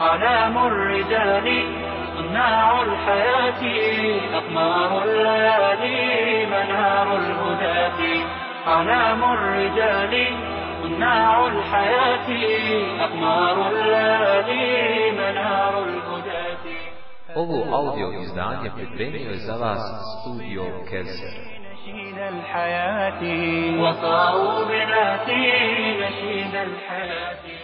أعلام الرجال صناع الحياة أقمار الليالي منار الهداة. أعلام الرجال صناع الحياة أقمار الليالي منار الهداة. Ovo audio izdanje pripremio je za vas studio Kelser. نشيد الحياة. وصاروا بناتي نشيد الحياة.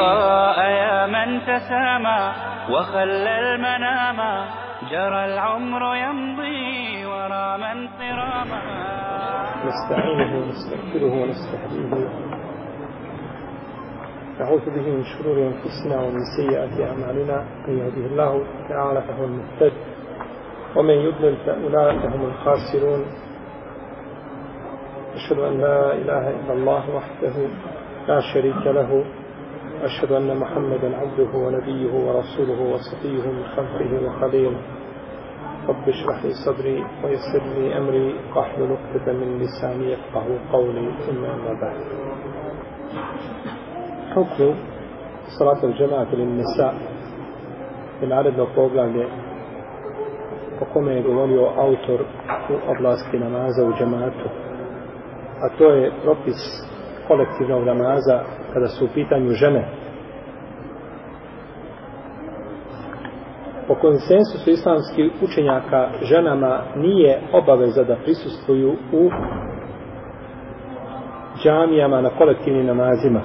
آه يا من تسامى وخلى المنام جرى العمر يمضي ورا من صراما نستعينه ونستغفره ونستهديه. نعوذ به من شرور أنفسنا ومن سيئات أعمالنا. من يهده الله تعالى فهو المهتد ومن يضلل فأولئك هم الخاسرون. أشهد أن لا إله إلا الله وحده لا شريك له. أشهد أن محمدا عبده ونبيه ورسوله وصفيه من خلقه وخليله. رب اشرح لي صدري ويسر لي أمري. واحلل عقدة من لساني يفقه قولي. ثم أما بعد. حكم صلاة الجماعة للنساء من عدد o kome je govorio autor u oblasti namaza u džematu a to kolektivnog namaza kada su u pitanju žene po konsensusu islamskih učenjaka ženama nije obaveza da prisustvuju u džamijama na kolektivnim namazima.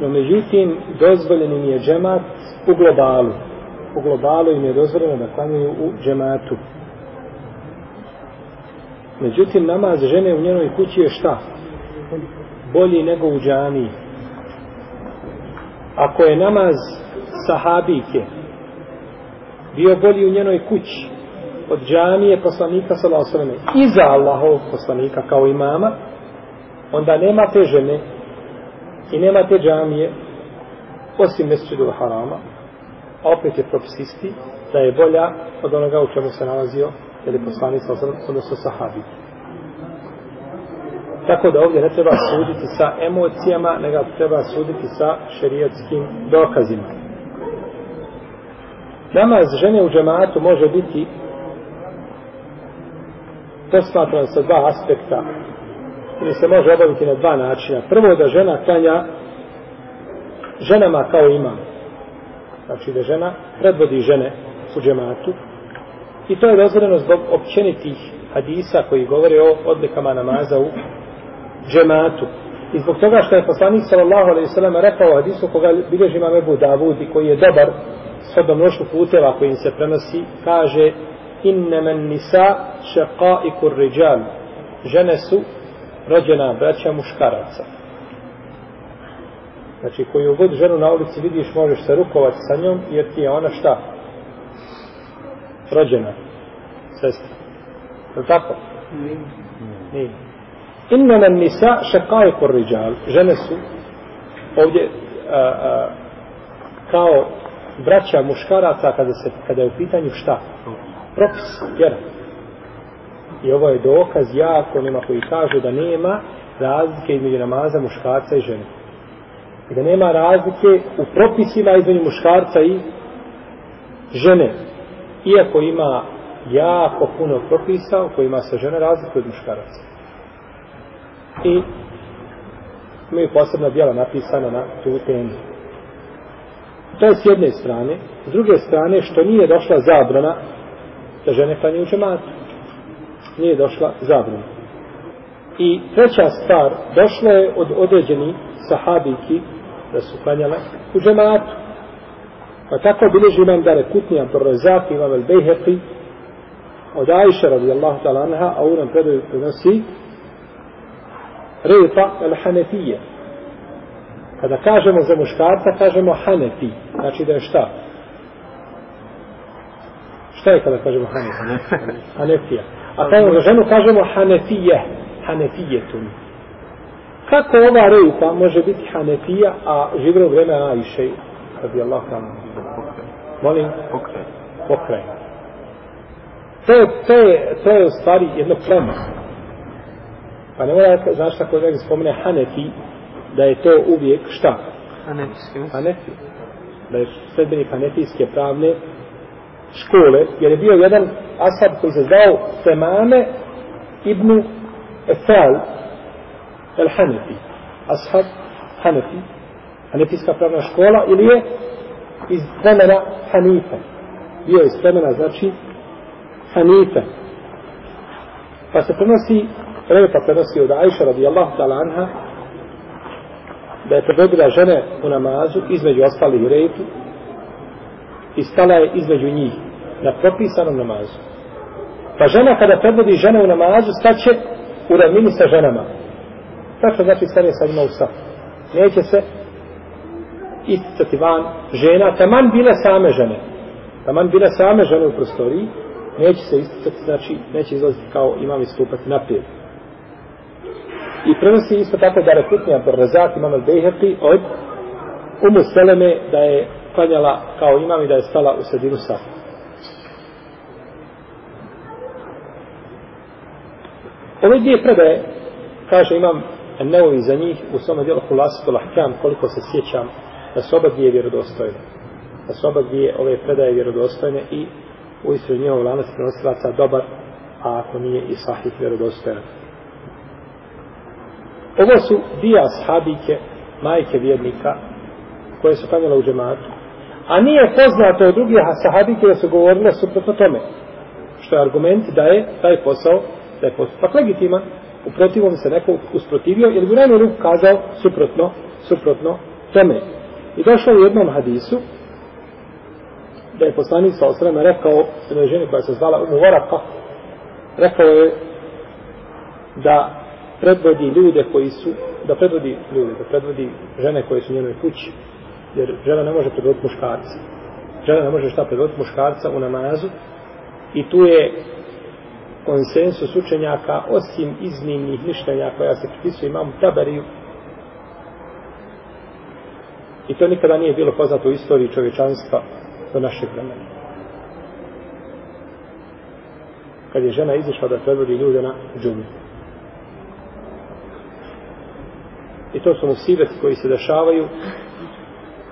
No međutim, dozvoljen im je džemat u globalu. U globalu im je dozvoljeno da klanjaju u džematu. Međutim, namaz žene u njenoj kući je šta? Bolji nego u džamiji. Ako je namaz sahabike bio bolji u njenoj kući od džamije poslanika sallallahu alejhi ve sellem iza Allahovog poslanika kao imama onda nema te žene i nema te džamije osim mesdžidul harama a opet je propis isti da je bolja od onoga u čemu se nalazio ili poslanik sallallahu alejhi odnosno sahabike tako da ovdje ne treba suditi sa emocijama, nego treba suditi sa šerijatskim dokazima. Namaz žene u džematu može biti posmatran sa dva aspekta ili se može obaviti na dva načina. Prvo da žena klanja ženama kao imam. Znači da žena predvodi žene u džematu i to je dozvoljeno zbog općenitih hadisa koji govore o odlikama namaza u džematu. I zbog toga što je poslanik sallallahu alejhi ve sellem rekao u hadisu koga bilježi imam Ebu Davud i koji je dobar s odom mnoštvo puteva kojim se prenosi, kaže innemen nisa šeqaikur riđal žene su rođena braća muškaraca. Znači, koju god ženu na ulici vidiš, možeš se rukovati sa njom, jer ti je ona šta? Rođena. Sestra. Je li tako? Nije. Innama nisa šekajku riđal. Žene su ovdje a, a, kao braća muškaraca kada, se, kada je u pitanju šta? Propis, vjera. I ovo je dokaz jako onima koji kažu da nema razlike između namaza muškarca i žene. I da nema razlike u propisima između muškarca i žene. Iako ima jako puno propisa u kojima se žene razlikuje od muškaraca i imaju posebna djela napisana na tu temu. To je s jedne strane. S druge strane, što nije došla zabrana da žene klanjaju džematu. Nije došla zabrana. I treća stvar, došla je od određeni sahabiki da su klanjale u džematu. Pa tako bileži imam da rekutni Abdurrazak, imam el Bejheqi, od Ajša radijallahu ta'ala anha, a u nam predaju prenosi Repa el-Hanefije Kada kažemo za muškarca, kažemo hanefi. Znači da je šta? Šta je kada kažemo hanefi? Hanefija. A kada za ženu kažemo hanefije. Hanefijetun. Kako ova rejka može biti hanefija, a živre u vreme Ajše, radi Allah tamo? Molim? Pokraj. Pokraj. To je, to je, to je u stvari jedno pleme. Pa ne mora, znaš tako da spomene Hanefi, da je to uvijek šta? Hanefijski. Hanefi. Da je sredbenik Hanefijske pravne škole, jer je bio jedan asab koji se zvao Semane ibn Efal el Hanefi. Ashab Hanefi. Hanefijska pravna škola ili je iz vremena Hanife. Bio je iz vremena, znači, Hanife. Pa se prenosi, Reveta prenosi od Ajša radijallahu ta'ala anha, da je predvodila žene u namazu između ostalih u redu i stala je između njih na propisanom namazu. Pa žena kada predvodi žene u namazu staće u ravnini sa ženama. Tačno znači stane sa njima u saf. Neće se isticati van žena, taman bile same žene. Taman bile same žene u prostoriji, neće se isticati, znači neće izlaziti kao imam istupati naprijed. I prenosi isto tako da reputni Abdurrazak imam al-Bejheqi od Umu Seleme da je klanjala kao imam i da je stala u sredinu safa. Ove dvije predaje, kaže imam Neovi za njih u svome djelu Hulasitu Lahkam, koliko se sjećam, da su oba dvije vjerodostojne. Da su oba dvije ove predaje vjerodostojne i u istru njihov lanac prenosilaca dobar, a ako nije i sahih vjerodostojan. Ovo su dvije ashabike, majke vjernika, koje su klanjale u džematu. A nije poznato od drugih sahabike da su govorile suprotno tome. Što je argument da je taj posao, da je postupak legitiman. U protivom se neko usprotivio, jer bi u ruku kazao suprotno, suprotno tome. I došlo u jednom hadisu, da je poslanik sa osrema rekao jednoj ženi koja se zvala Umu Varaka, rekao je da predvodi ljude koji su, da predvodi ljude, da predvodi žene koje su u njenoj kući, jer žena ne može predvoditi muškarca. Žena ne može šta predvoditi muškarca u namazu i tu je konsensus učenjaka osim iznimnih mišljenja koja se pripisuje imam tabariju i to nikada nije bilo poznato u istoriji čovječanstva do našeg vremena. Kad je žena izišla da predvodi ljude na džumu. I to su musibeti koji se dešavaju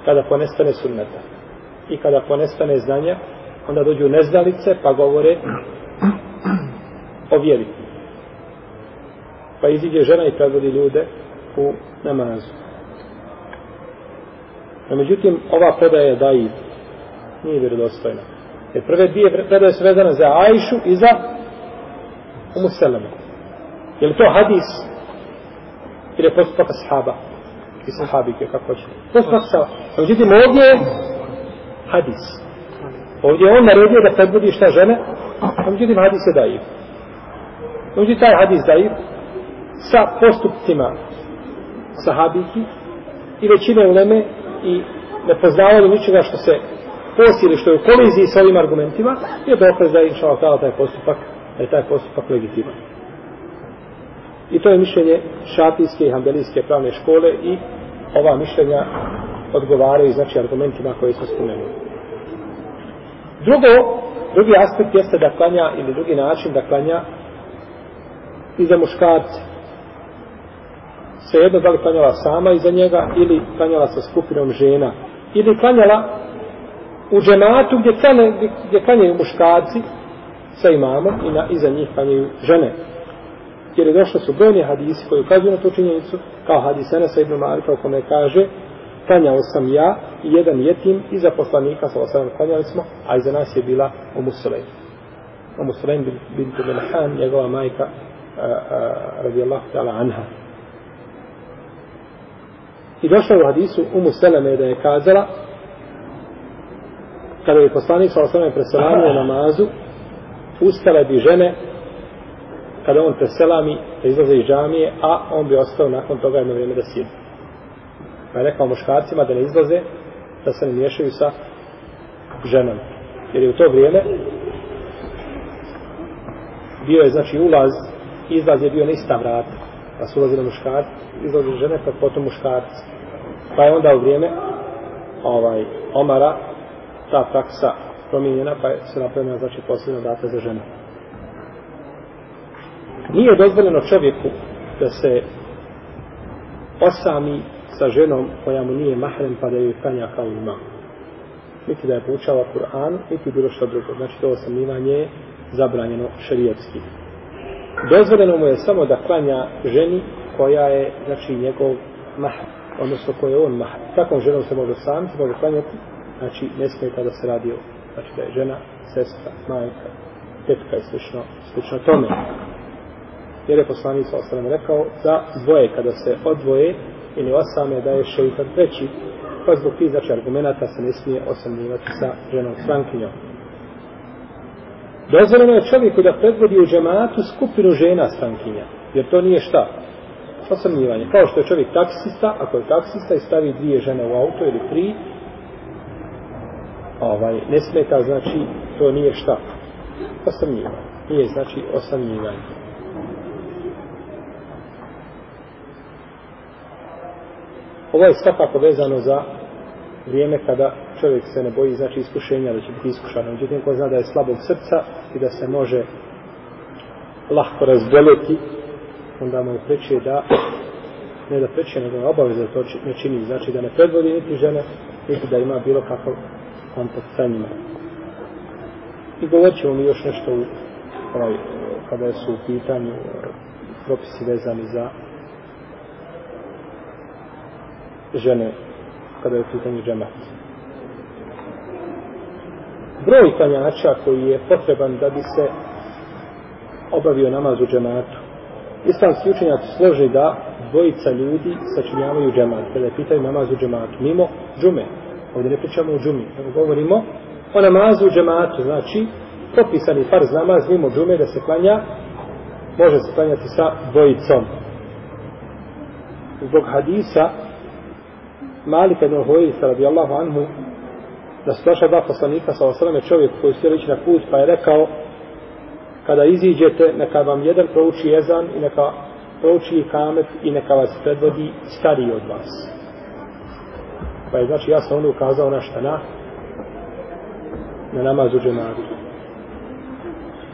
kada ponestane sunneta. I kada ponestane znanja, onda dođu neznalice pa govore o vjeri. Pa iziđe žena i predvodi ljude u namazu. No, međutim, ova predaja je i nije vjerodostojna. Jer prve dvije predaje su vezane za Ajšu i za Umu Selemu. Je li to hadis ili je postupak ashaba i sahabike, kako hoće. Postupak ashaba. No, međutim, ovdje je hadis. Ovdje je on naredio da predvodi šta žene, a međutim, hadis je dajiv. Međutim, taj hadis dajiv sa postupcima sahabiki i većine uleme i nepoznavanje ničega što se posili što je u koliziji sa ovim argumentima, je dokaz da je inša Allah taj postupak, da je taj postupak legitiman. I to je mišljenje šafijske i hambelijske pravne škole i ova mišljenja odgovaraju znači argumentima koje smo spomenuli. Drugo, drugi aspekt jeste da klanja ili drugi način da klanja i za muškarce. Svejedno da li klanjala sama iza njega ili klanjala sa skupinom žena ili klanjala u džematu gdje, klanje, gdje klanjaju muškarci sa imamom i na, iza njih klanjaju žene. Jer je došlo su brojni hadisi koji ukazuju na tu činjenicu, kao hadis Enesa ibn Malika u kome kaže klanjao sam ja i jedan jetim iza poslanika sa osadom klanjali smo, a iza nas je bila Umu Sulejm. Umu Sulejm bintu Melhan, njegova majka radijallahu ta'ala anha. I došlo u hadisu Umu Seleme da je kazala kada je poslanik sa osnovne preselamio namazu, ustale bi žene kada on preselami da izlaze iz džamije, a on bi ostao nakon toga jedno vrijeme da sjedi. Pa je rekao muškarcima da ne izlaze, da se ne miješaju sa ženom. Jer je u to vrijeme bio je znači ulaz, izlaz je bio na ista vrata. Pa su ulazili muškarci, izlazili žene, pa potom muškarci. Pa je onda u vrijeme ovaj, Omara ta praksa promijenjena, pa je se napravljena znači posljedna data za žene. Nije dozvoljeno čovjeku da se osami sa ženom koja mu nije mahrem pa da joj kanja kao ima. Niti da je poučava Kur'an, niti bilo što drugo. Znači to osamljivanje je zabranjeno šerijetski. Dozvoljeno mu je samo da klanja ženi koja je, znači, njegov mahr, odnosno koja je on mahr. Takvom ženom se može sam, se može klanjati, znači, ne smije kada se radi o, znači, da je žena, sestra, majka, tetka i slično, slično tome. Jer je poslanik sa ostanem rekao, da dvoje kada se odvoje ili osame da je šeitan treći, pa zbog tih znači argumenta se ne smije osamljivati sa ženom strankinjom. Dozvoljeno je čovjeku da predvodi u džematu skupinu žena strankinja, jer to nije šta? Osamljivanje. Kao što je čovjek taksista, ako je taksista i stavi dvije žene u auto ili tri, ovaj, ne smeta, znači, to nije šta? Osamljivanje. Nije, znači, osamljivanje. Ovo je svakako vezano za vrijeme kada čovjek se ne boji znači iskušenja da će biti iskušan. Međutim, ko zna da je slabog srca i da se može lahko razboljeti, onda mu je preče da ne da preče, nego je obaveza da to ne čini. Znači da ne predvodi niti žene, niti da ima bilo kakav kontakt sa njima. I govorit ćemo mi još nešto u, ovaj, kada su u pitanju eh, propisi vezani za žene kada je u pitanju džemat. Broj klanjača koji je potreban da bi se obavio namaz u džematu. Islamski učenjaci složi da dvojica ljudi sačinjavaju džemat, kada pitaju namaz u džematu, mimo džume. Ovdje ne pričamo o džumi, nego govorimo o namazu u džematu, znači propisani farz namaz mimo džume da se klanja, može se klanjati sa dvojicom. Zbog hadisa Malik ibn Huwaisa radijallahu anhu da su došla dva poslanika sa osrame čovjek koji su ići na put pa je rekao kada iziđete neka vam jedan prouči jezan i neka prouči kamet i neka vas predvodi stariji od vas. Pa je znači jasno onda ukazao na šta? Na na namazu džemadu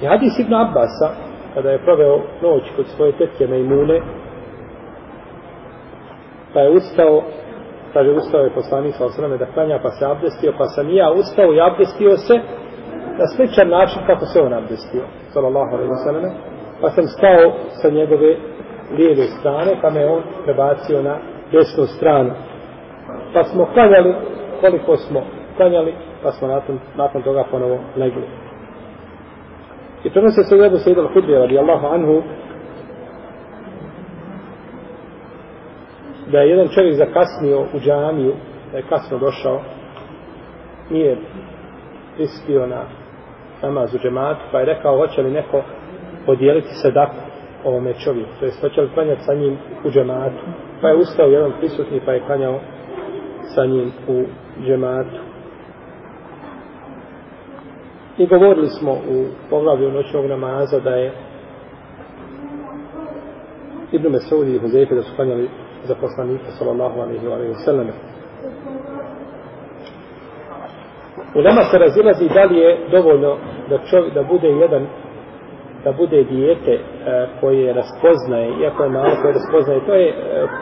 i hadis ibn Abbasa kada je proveo noć kod svoje tetke Mejmune pa je ustao kaže ustao je poslanik sa osrame da klanja pa se abdestio pa sam i ja ustao i abdestio se na sličan način kako se on abdestio sallallahu alaihi wasallam. Pa sam stao sa njegove lijeve strane pa me on prebacio na desnu stranu. Pa smo klanjali koliko smo klanjali pa smo nakon, nakon toga ponovo legli. I prenose se u Ebu Sejid al-Hudri radijallahu anhu da je jedan čovjek zakasnio u džamiju, da je kasno došao, nije prispio na namaz u džematu, pa je rekao, hoće li neko podijeliti sadaku ovome čovjeku, to je hoće li klanjati sa njim u džematu. Pa je ustao jedan prisutni, pa je klanjao sa njim u džematu. I govorili smo u poglavlju noćnog namaza da je Ibn Mesaudi i Huzeyfe da su klanjali za poslanika sallallahu alaihi wa sallam. U nama se razilazi da li je dovoljno da čovjek da bude jedan da bude dijete e, koje raspoznaje, iako je malo koje raspoznaje, to je e,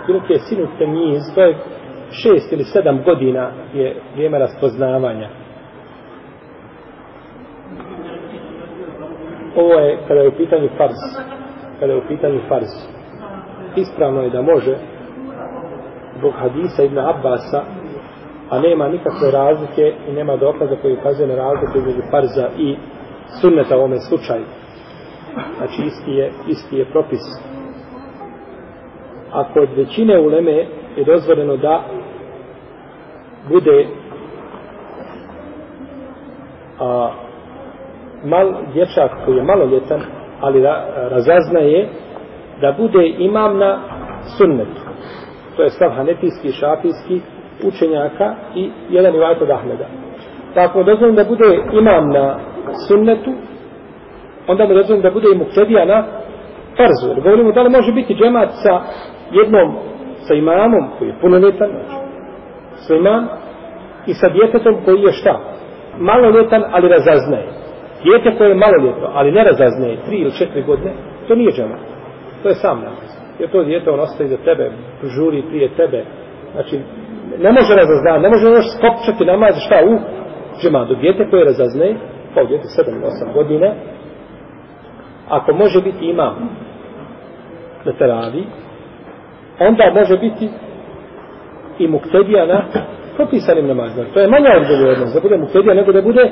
prilike sinu temiz, to je šest ili sedam godina je vrijeme raspoznavanja. Ovo je kada je u pitanju farz. Kada je u pitanju farz. Ispravno je da može zbog hadisa Ibn Abbasa, a nema nikakve razlike i nema dokaza koji ukazuje na razliku između farza i sunneta u ovome slučaju. Znači isti je, isti je propis. A kod većine uleme je dozvoljeno da bude a, mal dječak koji je maloljetan, ali ra, razaznaje da bude imam na sunnetu To je stav hanefijski i šafijski učenjaka i jedan rivajt od Ahmeda. Pa ako dozvolim da bude imam na sunnetu, onda mu dozvolim da bude i muktedija na farzu. Jer govorimo da li može biti džemat sa jednom, sa imamom koji je punoljetan, znači, sa imam, i sa djetetom koji je šta? Maloljetan, ali razaznaje. Djete koje je maloljetno, ali ne razaznaje, tri ili četiri godine, to nije džemat. To je sam namaz. Jer to dijete on ostaje za tebe, žuri prije tebe. Znači, ne može razaznati, ne može još skopčati namaz šta u džematu. Dijete koje razazne, kao dijete 7-8 godina, ako može biti imam na teravi, onda može biti i muktedija na propisanim namazima. To je manja odgovornost da bude muktedija nego da bude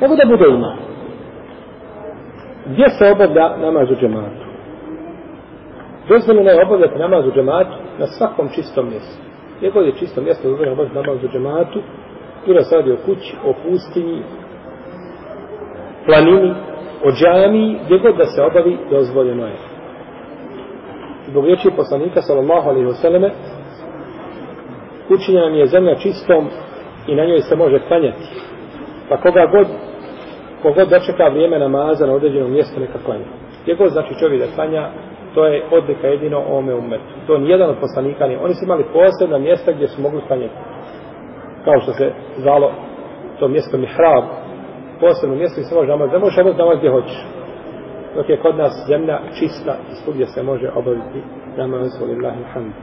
nego da bude imam. Gdje se obavlja namaz u džematu? Dozvoljeno je obavljati namaz u džematu na svakom čistom mjestu. Gdje god je čisto mjesto dozvoljeno obavljati namaz u džematu, bilo se radi o kući, o pustinji, planini, o džami, gdje god da se obavi, dozvoljeno je. Zbog riječi poslanika, sallallahu alaihi vseleme, učinjena mi je zemlja čistom i na njoj se može klanjati. Pa koga god, kogod dočeka vrijeme namaza na određenom mjestu, neka klanja. Gdje god znači čovjek da klanja, to je odlika jedino ome umetu. To nijedan od poslanika nije. Oni su imali posebna mjesta gdje su mogli klanjati. Kao što se zvalo to mjesto mihrab, posebno mjesto gdje se može namaz, ne možeš obaviti namaz gdje hoćeš. Dok je kod nas zemlja čista i svugdje se može obaviti namaz, volillahi hamdu.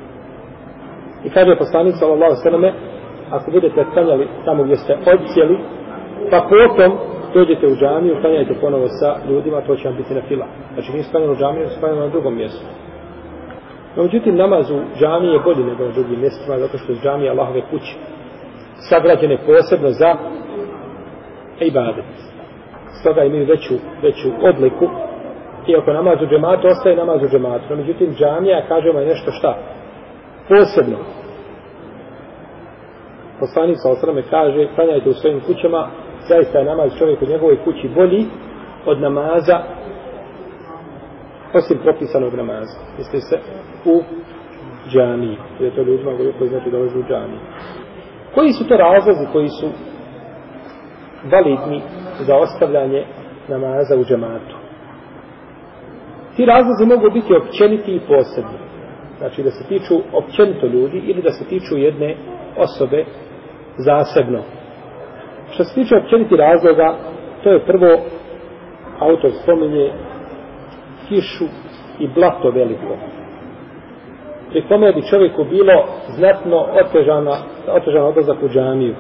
I kaže poslanik sallallahu sallam, ako budete klanjali tamo gdje ste odcijeli, pa potom dođete u džamiju, klanjajte ponovo sa ljudima, to će vam biti na fila. Znači, nije sklanjeno u džamiju, sklanjeno na drugom mjestu. No, međutim, namaz u džamiji je bolji nego na drugim mjestima, zato što je džamija Allahove kuće sagrađene posebno za ibadet. Stoga imaju veću, veću odliku. Iako namaz u džematu, ostaje namaz u džematu. No, međutim, džamija, kažemo, je nešto šta? Posebno. Poslanik sa osrame kaže, klanjajte u svojim kućama, zaista je namaz čovjek u njegovoj kući bolji od namaza osim propisanog namaza. Misli se u džani. Jer je to ljudima koji znači dolazi u džani. Koji su to razlozi koji su validni za ostavljanje namaza u džematu? Ti razlozi mogu biti općeniti i posebni. Znači da se tiču općenito ljudi ili da se tiču jedne osobe zasebno. Što se tiče općeniti razloga, to je prvo autor spominje kišu i blato veliko. Pri kome bi čovjeku bilo znatno otežana, otežan odlazak u džamiju.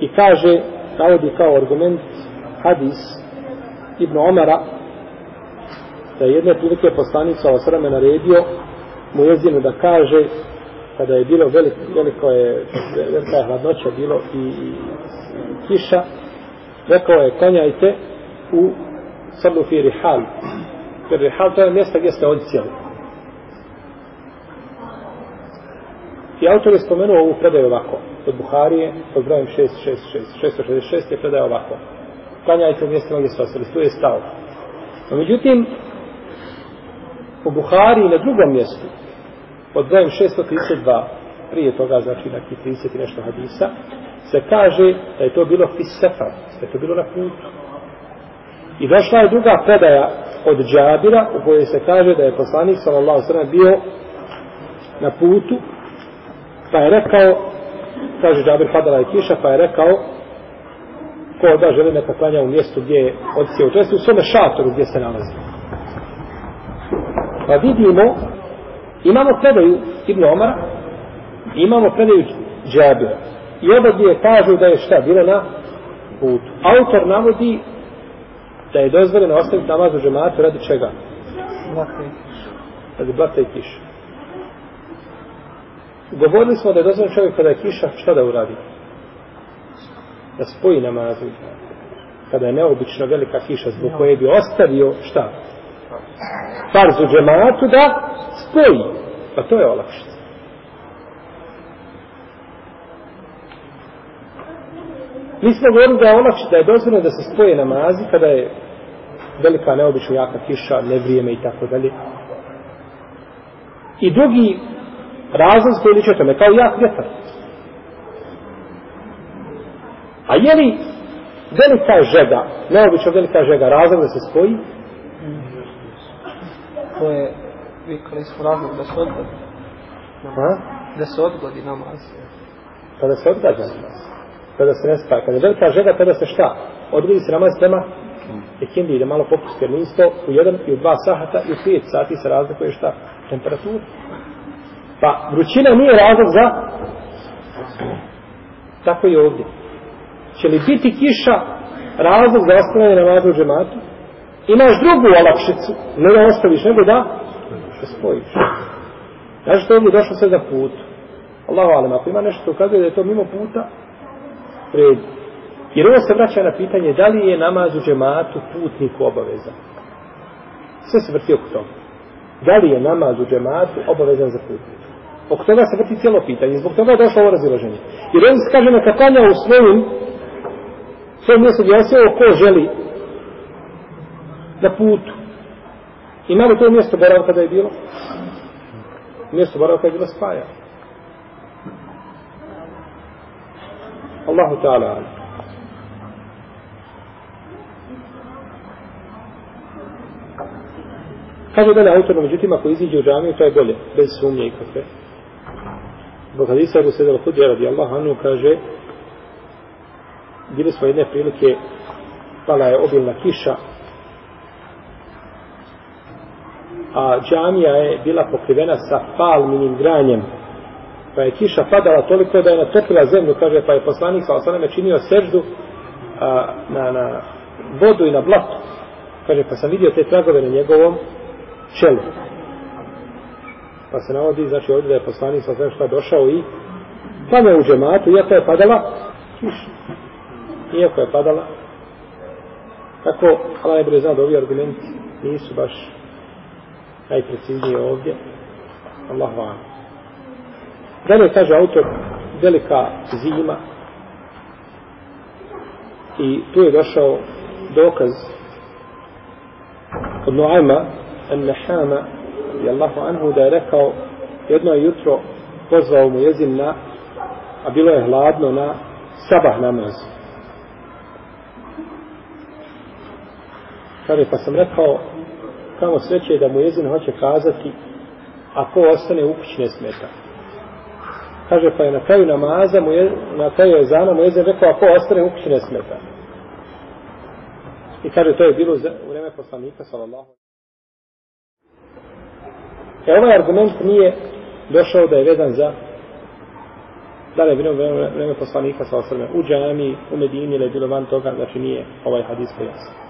I kaže, navodi kao argument hadis Ibn Omara, da je jedne prilike poslanica o srame naredio mu jezinu da kaže kada je bilo veliko, veliko je velika je hladnoća bilo i, i kiša rekao je konjajte u srlu fi rihal. Jer rihal to je mjesto gdje ste odcijeli i autor je spomenuo ovu predaju ovako od Buharije pod brojem 666 666 je predaje ovako. Klanjajte u mjestima gdje ste ostali tu je stao. No međutim u Buhari na drugom mjestu od brojem 632 prije toga znači neki 30 i nešto hadisa se kaže da je to bilo fisefar da je to bilo na putu. I došla je druga predaja od Džabira u kojoj se kaže da je poslanik sallallahu sallam bio na putu pa je rekao kaže Džabir padala je kiša pa je rekao ko da želi neka klanja u mjestu gdje je odsjeo. To je u svome šatoru gdje se nalazi. Pa vidimo, imamo predaju Ibn Omara, imamo predaju Džabira. I oba dvije kažu da je šta, bilo na putu. Autor navodi da je dozvoljeno ostaviti namaz u džematu radi čega? Radi blata i kiša. Govorili smo da je dozvoljeno čovjek kada je kiša, šta da uradi? Da spoji namaz u Kada je neobično velika kiša zbog koje bi ostavio šta? farz u džematu da spoji. Pa to je olakšica. Mi smo govorili da je olakšica, da je dozvoljeno da se spoje namazi kada je velika neobično jaka kiša, nevrijeme i tako dalje. I drugi razlog koji liče tome, kao jak vjetar. A je li velika žega, neobično velika žega, razlog da se spoji? To je, vikali smo razlog da se odgodi. Ha? Da se odgodi namaz. Kada se odgađa namaz. Kada se ne spaja. Kada je velika žega, tada se šta? Odgodi se namaz prema ikindi da malo popusti, jer nisto u jedan i u dva sahata i u pet sati se razlikuje šta? Temperatura. Pa vrućina nije razlog za tako i ovdje. Će li biti kiša razlog za ostavljanje namaza u džematu? Imaš drugu olakšicu, ne da ostaviš, nego da se spojiš. Znaš što ovdje došlo sve za put? Allahu alem, ako ima nešto što ukazuje da je to mimo puta, red. Jer ovo se vraća na pitanje da li je namaz u džematu putniku obaveza. Sve se vrti oko toga. Da li je namaz u džematu obavezan za putnika? Oko toga se vrti cijelo pitanje. Zbog toga je došlo ovo razilaženje. Jer on se kaže neka klanja u svojim svojim mjestu gdje ko želi na putu. Ima li to mjesto boravka da je bilo? Mjesto boravka je bilo spaja. Allahu ta'ala. Kaže dalje autor, međutim, ako iziđe u džamiju, to je bolje, bez sumnje i kafe. Zbog hadisa Ebu Sedel Hudja radi Allah, Anu kaže, bili smo jedne prilike, pala je obilna kiša, a džamija je bila pokrivena sa palminim granjem, pa je kiša padala toliko da je natopila zemlju, kaže, pa je poslanik sa osaname činio seždu a, na, na vodu i na blatu. Kaže, pa sam vidio te tragove na njegovom čelu. Pa se navodi, znači ovdje da je poslanik sa osaname šta došao i pa u džematu, iako je padala kiša. Iako je padala, kako, Allah je zna da ovi argumenti nisu baš najpreciznije ovdje. Allah vam. Dalje kaže autor velika zima i tu je došao dokaz od Noajma An-Nahama i Allahu Anhu da je rekao jedno jutro pozvao mu jezin na a bilo je hladno na sabah namaz. Kaže, pa sam rekao, kamo sreće da mu jezin hoće kazati, ako ostane u kući ne smeta. Kaže, pa je na kraju namaza, mu je, na kraju jezana mu jezin rekao, ako ostane u kući ne smeta. I kaže, to je bilo za, u vreme poslanika, sallallahu. E ovaj argument nije došao da je vedan za da li je bilo vreme poslanika sallallahu u džami, u Medini ili je bilo van toga, znači nije ovaj hadis pojasno.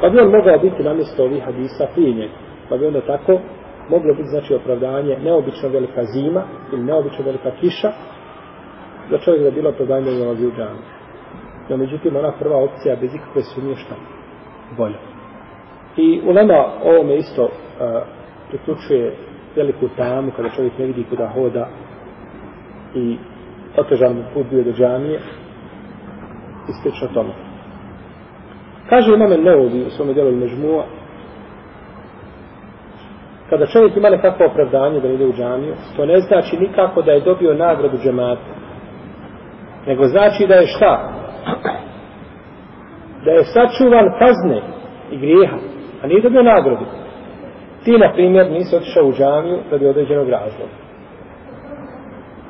Pa bi on mogao biti namjesto ovih hadisa prije njega. Pa bi onda tako moglo biti znači opravdanje neobično velika zima ili neobično velika kiša za čovjek da bilo opravdanje da ulazi u džanu. No međutim ona prva opcija bez ikakve sumnje šta bolja. I u nama ovome isto uh, priključuje veliku tamu kada čovjek ne vidi kuda hoda i otežan mu put bio do džamije i slično tome. Kaže imam Neovi u svome djelu Mežmua, kada čovjek ima nekakvo opravdanje da ide u džamiju, to ne znači nikako da je dobio nagradu džemata. Nego znači da je šta? Da je sačuvan kazne i grijeha, a nije dobio nagradu. Ti, na primjer, nisi otišao u džamiju radi određenog razloga.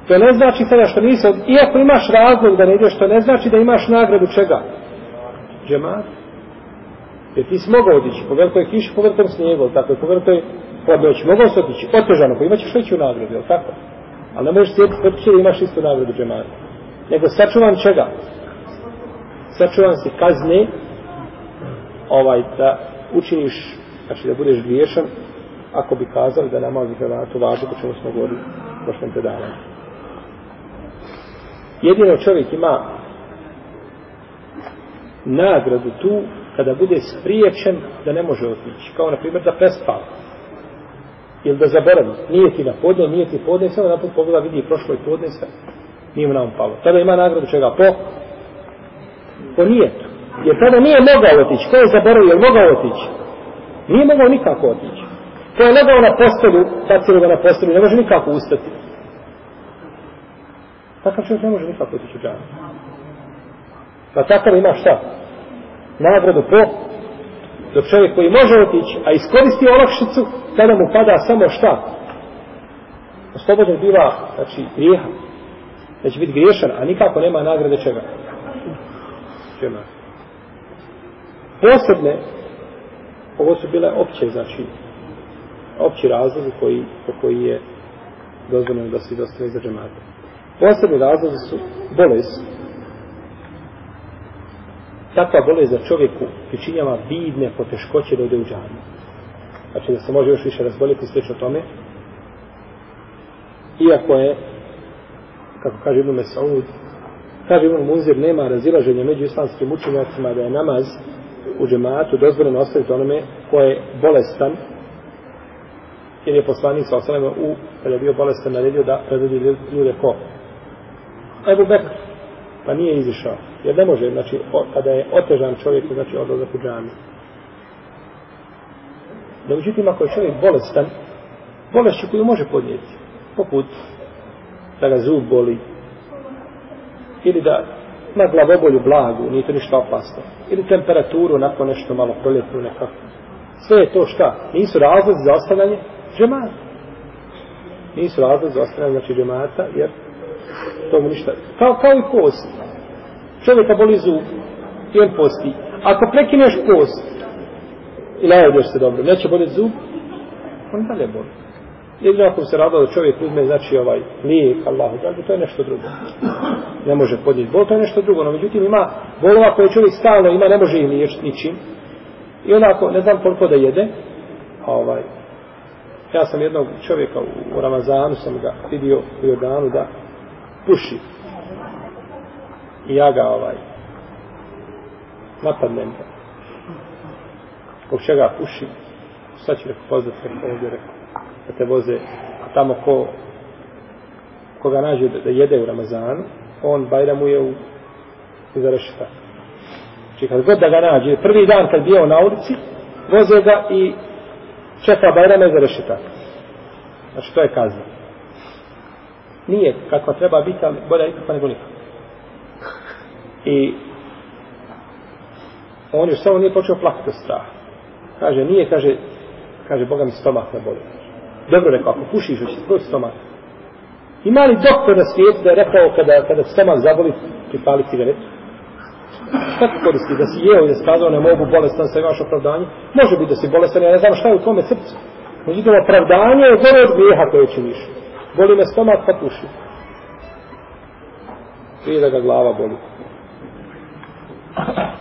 To ne znači sada što nisi, iako imaš razlog da ne ideš, to ne znači da imaš nagradu čega? Džemata. Jer ti si mogao otići po velikoj kiši, po velikom snijegu, tako po velikoj hladnoći. Mogao si otići, otežano, pa imaćeš veću nagradu, ili tako? Ali ne možeš sjeti srpće da imaš istu nagradu džemata. Nego sačuvan čega? Sačuvan si kazne, ovaj, da učiniš, znači da budeš griješan, ako bi kazali da namaz u džematu važu, po čemu smo govorili u prošlom predavanju. Jedino čovjek ima nagradu tu kada bude spriječen da ne može otići. Kao na primjer da prespava. Ili da zaboravi. Nije ti na podne, nije ti podne, samo napod pogleda vidi prošlo i podne sve. Nije mu nam palo. Tada ima nagradu čega? Po? Po nijetu. Jer tada nije mogao otići. Ko je zaboravio? Je mogao otići? Nije mogao nikako otići. ko je legao na postelju, bacilo ga na postelju, ne može nikako ustati. Takav čovjek ne može nikako otići u džanu. Pa takav ima šta? Nagradu po dok čovjek koji može otići, a iskoristi olakšicu, tada mu pada samo šta? Oslobođen biva, znači, grijeha. Da će biti griješan, a nikako nema nagrade čega. Čema. Posebne, ovo su bile opće, znači, opći razlozi koji, po koji je dozvoljeno da se izostane za džemata. Posebni razlozi su bolest. Takva bolest za čovjeku pričinjava bidne poteškoće da ide u džanu. Znači da se može još više razboljeti slično tome. Iako je, kako kaže Ibn Mesaud, kaže Ibn Munzir, nema razilaženja među islamskim učenjacima da je namaz u džematu dozvoljeno ostaviti onome ko je bolestan jer je poslanik sa osaleme u, kada je bio bolestan, naredio da predvodi ljude ko? Ebu Bekr. Pa nije izišao. Jer ne može, znači, o, kada je otežan čovjek, znači odlazak u džami. No, međutim, ako je čovjek bolestan, bolešću koju može podnijeti, poput da ga zub boli, ili da ima glavobolju blagu, nije to ništa opasno, ili temperaturu nakon nešto malo proljetnu nekako. Sve je to šta? Nisu razlozi za ostavljanje džemata. Nisu razlozi za ostavljanje znači džemata, jer to mu ništa. Kao, kao i post. Čovjeka boli zub i on posti. Ako prekineš post i najedeš se dobro, neće boliti zub, on dalje boli. Jedino ako se radilo da čovjek uzme, znači ovaj lijek, Allahu, dragi, to je nešto drugo. Ne može podnijeti bol, to je nešto drugo. No, međutim, ima bolova koje čovjek stalno ima, ne može ih liječiti ničim. I onako, ne znam koliko da jede, ovaj, ja sam jednog čovjeka u, u Ramazanu, sam ga vidio u Jordanu da puši. I ja ga ovaj, napadnem ga. Zbog čega puši, sad ću rekao pozvat, rekao ovdje, rekao, da te voze tamo ko koga nađe da, da jede u Ramazanu, on Bajramuje u, u Zarešita. Znači kad god da ga nađe, prvi dan kad bio na ulici, voze ga i čeka Bajrame za Rešita. Znači to je kazna. Nije kakva treba biti, ali bolja ikakva nego nikakva. I on još samo nije počeo plakati od straha. Kaže, nije, kaže, kaže, Boga mi stomak ne boli. Dobro rekao, ako pušiš, hoće tvoj stomak. Ima li doktor na svijetu da je rekao kada, kada stomak zaboli, pripali cigaretu? Šta ti koristi? Da si jeo i da skazao ne mogu bolestan sa imaš opravdanje? Može biti da si bolestan, ja ne znam šta je u tome srcu. Međutim, opravdanje je gore od grijeha koje činiš. Boli me stomak pa puši. Prije da ga glava boli.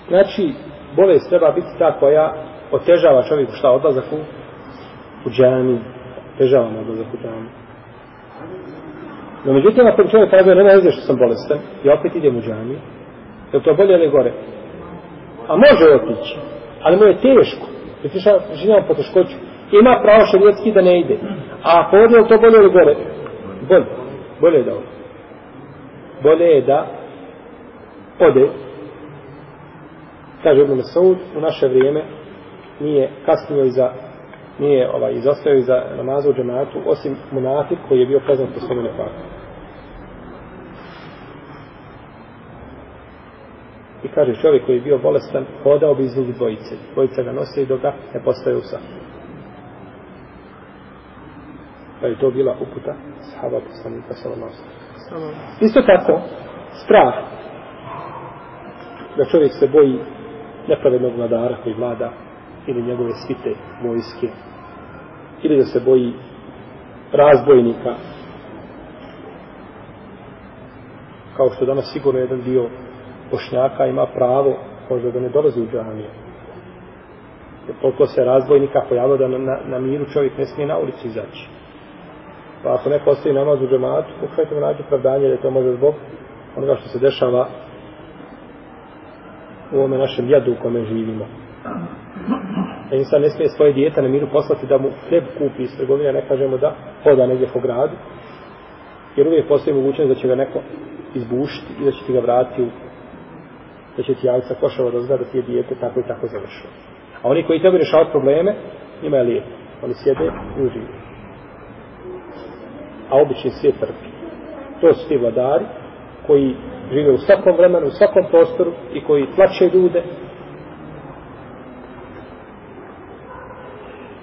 Znači, bolest treba biti ta koja otežava čovjeku šta odlazak u, u džami. Otežava mu odlazak u džami. No, međutim, ako čovjek kaže, nema veze što sam bolestan, i opet idem u džami, je to bolje ili gore? A može otići, ali mu je teško. Pritiša, živimo po teškoću. Ima pravo šarijetski da ne ide. A ako to bolje ili gore? Bolje. Bolje da ode. Bolje je da ode. Kaže Ibn Mesaud, u naše vrijeme nije kasnio iza nije ovaj, izostavio iza namaza u džematu, osim munafik koji je bio poznat po svome nefaku. I kaže čovjek koji je bio bolestan, hodao bi između dvojice. Dvojica ga nose i dok ga ne postaje u sah. Pa je to bila uputa sahaba poslanika sallallahu Isto tako, strah da čovjek se boji nepravednog vladara koji vlada ili njegove svite vojske ili da se boji razbojnika kao što danas sigurno jedan dio bošnjaka ima pravo možda da ne dolazi u džamije. Jer toliko se razbojnika pojavilo da na, na, na miru čovjek ne smije na ulici izaći. Pa ako neko ostaje namaz u džematu, pokušajte mu naći pravdanje da to može zbog onoga što se dešava u ovome našem jadu u kome živimo. Da insan ne smije svoje dijete na miru poslati da mu hljeb kupi iz trgovine, ne kažemo da hoda negdje po gradu. Jer uvijek postoji mogućnost da će ga neko izbušiti i da će ti ga vratiti u da će ti javiti sa košava da zna da ti je dijete tako i tako završilo. A oni koji tebi rješavati probleme, njima je lijepo. Oni sjede i uživaju. A obični svijet trpi. To su ti vladari koji žive u svakom vremenu, u svakom prostoru i koji tlače ljude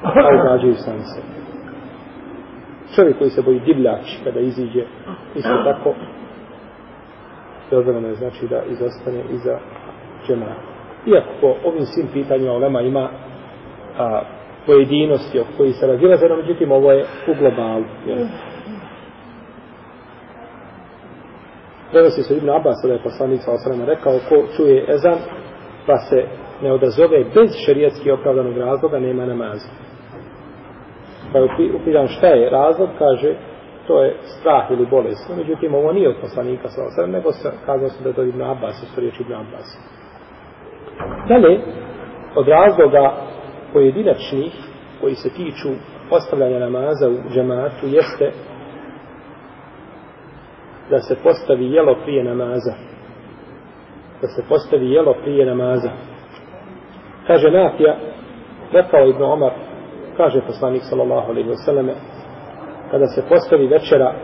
a ugađaju sami sebe. Čovjek koji se boji divljač kada iziđe, isto tako, dozvoljeno je znači da izostane iza džemata. Iako po ovim svim pitanjima Olema ima a, pojedinosti o koji se razilaze, no međutim ovo je u globalu. Jel? Prenosi se Ibn Abbas, da je poslanik sa osrema rekao, ko čuje ezan, pa se ne odazove bez šerijetski opravdanog razloga, nema namaza. Pa je upitan šta je razlog, kaže, to je strah ili bolest. No, međutim, ovo nije od poslanika sa osrema, nego se kazao se da je to Ibn Abbas, u riječi Ibn Abbas. Dalje, od razloga pojedinačnih koji se tiču postavljanja namaza u džematu jeste da se postavi jelo prije namaza. Da se postavi jelo prije namaza. Kaže Nafija, rekao Ibn Omar, kaže poslanik sallallahu alaihi wa sallam, kada se postavi večera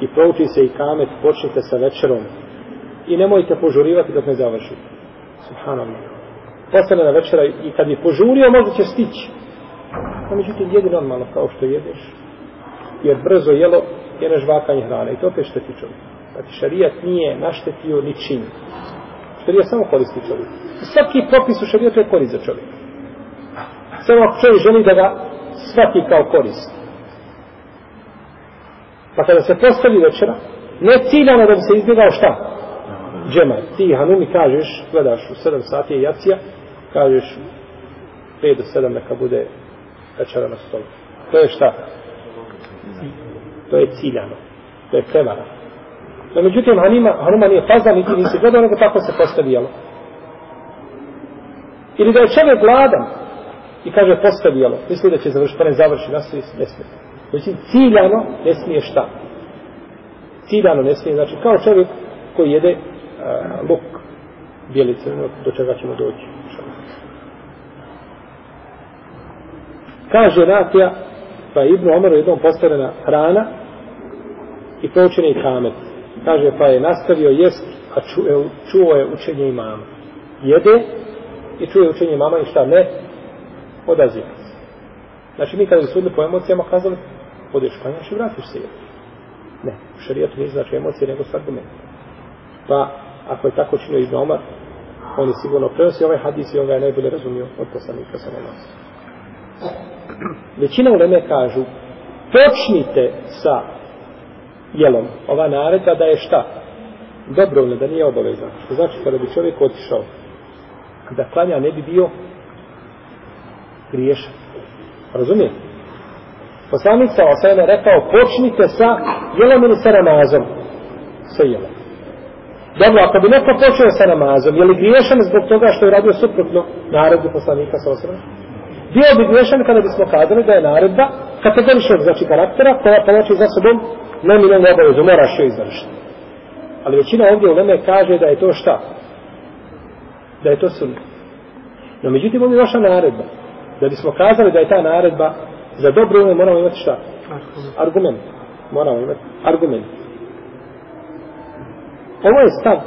i prouči se i kamet, počnite sa večerom i nemojte požurivati dok ne završite. Subhanallah. Postane na večera i kad je požurio, možda će stići. No, međutim, jedi normalno kao što jedeš. Jer brzo jelo je nežvakanje hrane. I to opet šteti čovjek. Znači, šarijat nije naštetio ničim. Šarijat samo koristi čovjek. Svaki propis u šarijatu je korist za čovjek. Samo ako čovjek želi da ga svaki kao korist. Pa kada se postavi večera, ne ciljano da bi se izbjegao šta? Džema. Ti Hanumi kažeš, gledaš u 7 sati je jacija, kažeš 5 do 7 neka bude večera na stolu. To je šta? To je ciljano. To je prevara. No, međutim, Hanima, Hanuma nije faza, niti nisi gledao, nego tako se postavijalo. Ili da je čovjek gladan i kaže postavijalo, misli da će završiti, pa ne završi, nas ne smije. Znači, ciljano ne smije šta? Ciljano ne smije, znači kao čovjek koji jede uh, luk bijeli crno, do čega ćemo doći. Kaže Natija, pa je Ibnu Omeru jednom postavljena hrana i proučen je kamet. Kaže, pa je nastavio jest, a ču, e, čuo je učenje imama. Jede i čuje učenje mama i šta ne? Odaziva se. Znači, mi kada bi sudili po emocijama, kazali, odeš klanjaš i vratiš se jedi. Ne, u šarijetu nije znači emocije, nego s argumentom. Pa, ako je tako činio Ibn Omar, on je sigurno prenosio ovaj hadis i on ga je najbolje razumio od poslanika sa nama. Većina uleme kažu, počnite sa jelom. Ova naredba da je šta? Dobrovno, da nije obavezan. Što znači kada bi čovjek otišao, da klanja ne bi bio griješan. Razumijete? Poslanik sa osajna rekao, počnite sa jelom ili sa namazom. Sa jelom. Dobro, ako bi neko počeo sa namazom, je li griješan zbog toga što je radio suprotno naredbu poslanika sa osrame? Bio bi griješan kada bismo kazali da je naredba kategoričnog, znači karaktera, koja povlači za sobom neminovnu obavezu, moraš joj izvršiti. Ali većina ovdje u Leme kaže da je to šta? Da je to sunnet. No međutim, ovdje je vaša naredba. Da bismo kazali da je ta naredba za dobro ume, moramo imati šta? Argument. Moramo imati argument. Ovo je stav.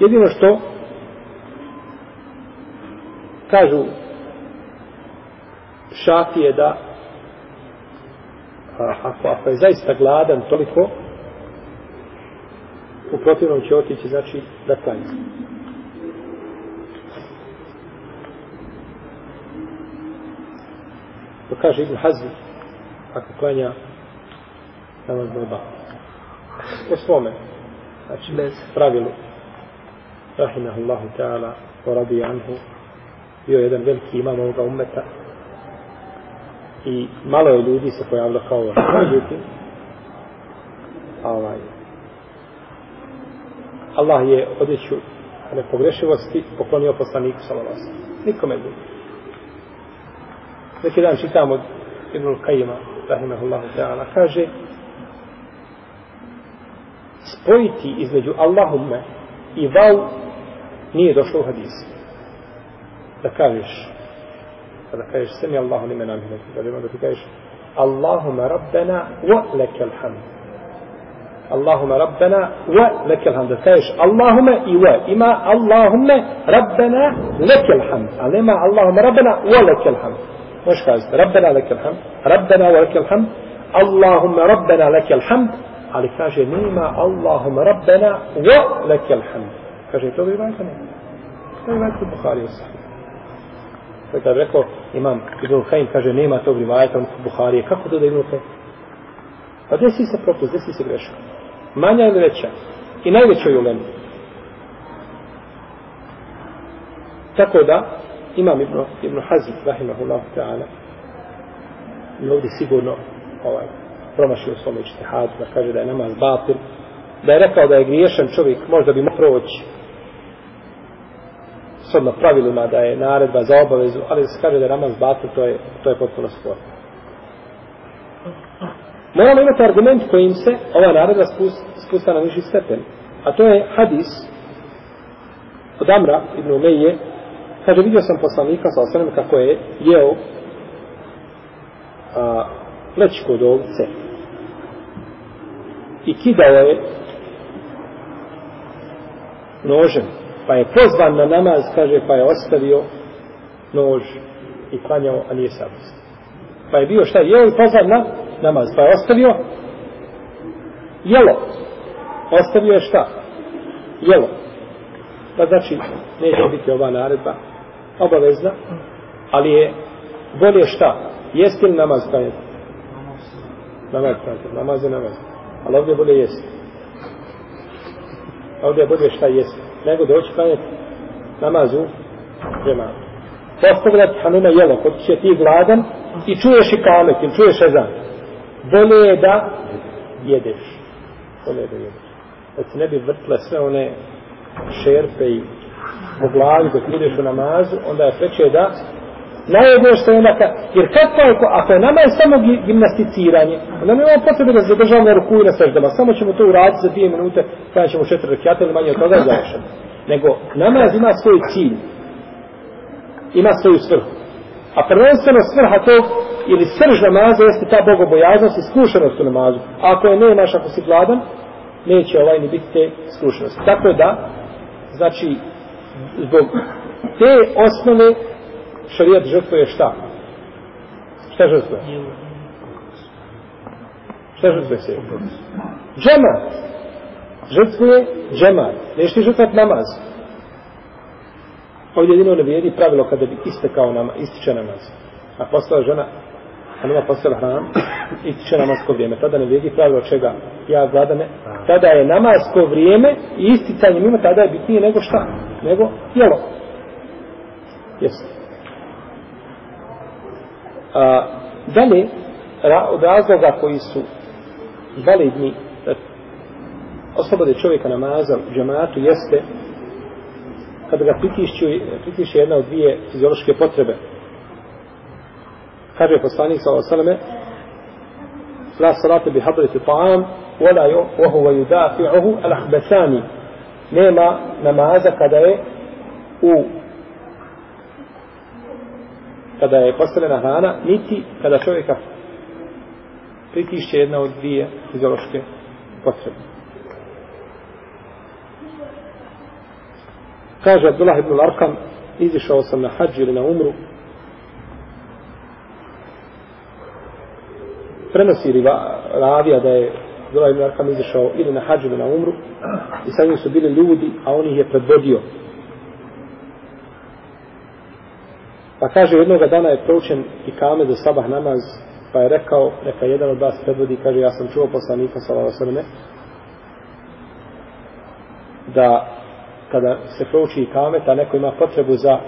Jedino što kažu šafije da a, ako, ako je zaista gladan toliko u protivnom će otići znači da klanja. To kaže Ibn Hazmi ako klanja namaz do po svome znači bez pravilu rahimahullahu ta'ala wa anhu bio jedan veliki imam ovoga ummeta. I malo je ljudi se pojavilo kao ovo. Međutim ovaj Allah je odjeću nepogrešivosti poklonio poslaniku sallallahu nikome drugi neki dan čitamo Ibnul Kajima rahimahullahu ta'ala kaže spojiti između Allahumme i vau nije došlo u hadisu. Da kažeš, kada kažeš sami Allahu nime namine, da ti kažeš Allahuma rabbena wa lekel hamd. Allahuma rabbena wa lekel hamd. Da kažeš Allahuma i wa. Ima Allahuma rabbena lekel hamd. A nema Allahuma rabbena wa lekel hamd. Možeš kazati rabbena lekel hamd. Rabbena wa lekel hamd. Allahumma rabbena lekel hamd. Ali kaže nema Allahumma rabbena wa lekel hamd. Kaže to bi vajta nema. To je vajta Bukhari osahih. Kada je rekao imam Ibn Khaim, kaže nema tog rivajeta u Buharije. Kako to da Ibn Khaim? Pa desi se propust, desi se greška. Manja ili veća? I najveća je u Lenu. Tako da, imam Ibn, Ibn Hazim, rahimahullahu ta'ala, i ovdje sigurno ovaj, promašio svome ištihadu, da kaže da je namaz batil, da je rekao da je griješan čovjek, možda bi mu proći shodno pravilima da je naredba za obavezu, ali da se kaže da je namaz batil, to je, to je potpuno spor. Moramo imati argument kojim se ova naredba spusta na viši stepen. A to je hadis od Amra ibn Umeije. Kaže, vidio sam poslanika sa osrem kako je jeo a, plečko od ovce i kidao je nožem pa je pozvan na namaz, kaže, pa je ostavio nož i klanjao, a nije sabost. Pa je bio šta, je on pozvan na namaz, pa je ostavio jelo. Ostavio je šta? Jelo. Pa znači, neće biti ova naredba obavezna, ali je bolje šta? Jesti li namaz klanjati? Namaz klanjati, namaz je namaz. Ali ovdje bolje jesti. Ovdje bolje šta jesti nego doći klanjati namazu džematu. Postavljati hanuma jelo, kod će ti gladan i čuješ i kamet, ili čuješ ezan. Bolje je da jedeš. Bolje je da jedeš. Da se ne bi vrtle sve one šerpe i u glavi dok budeš u namazu, onda je preče da Najbolje što je neka, jer kako je, ako je nama je samo gimnasticiranje, onda nema potrebe da zadržavamo na ruku i na seždama, samo ćemo to uraditi za dvije minute, kada ćemo četiri rekiata ili manje od toga završati. Nego namaz ima svoj cilj, ima svoju svrhu. A prvenstveno svrha tog, ili srž namaza jeste ta bogobojaznost i skrušenost u namazu. A ako je nemaš, ako si gladan, neće ovaj ni biti te skrušenosti. Tako da, znači, zbog te osnove šarijat žrtvuje šta? Šta žrtvuje? Šta žrtvuje se? Džemat. Žrtvuje džemat. Neš ti žrtvat namaz. Ovdje jedino ne vrijedi pravilo kada bi istekao nama, ističe namaz. A postala žena, a nema postala hram, ističe namasko vrijeme. Tada ne vrijedi pravilo čega ja gladane. Tada je namasko vrijeme i isticanje mimo tada je bitnije nego šta? Nego jelo. Jeste. A, dalje, ra, od razloga koji su validni da oslobode čovjeka namaza u džematu jeste kada ga pritišće jedna od dvije fiziološke potrebe. Kaže poslanik sa osaleme La salate bi habriti ta'am wala yuhuwa yudafi'uhu al-ahbasani nema namaza kada je u kada je postavljena hrana, niti kada čovjeka pritišće jedna od dvije fiziološke potrebe. Kaže Abdullah ibn Arkam, izišao sam na hađ ili na umru, prenosi riva, ravija da je Abdullah ibn Arkam izišao ili na hađ ili na umru i sa njim su bili ljudi, a on ih je predvodio Pa kaže, jednoga dana je proučen i kame za sabah namaz, pa je rekao, neka jedan od vas predvodi, kaže, ja sam čuo poslanika sallallahu sallam, da kada se prouči i kame, ta neko ima potrebu za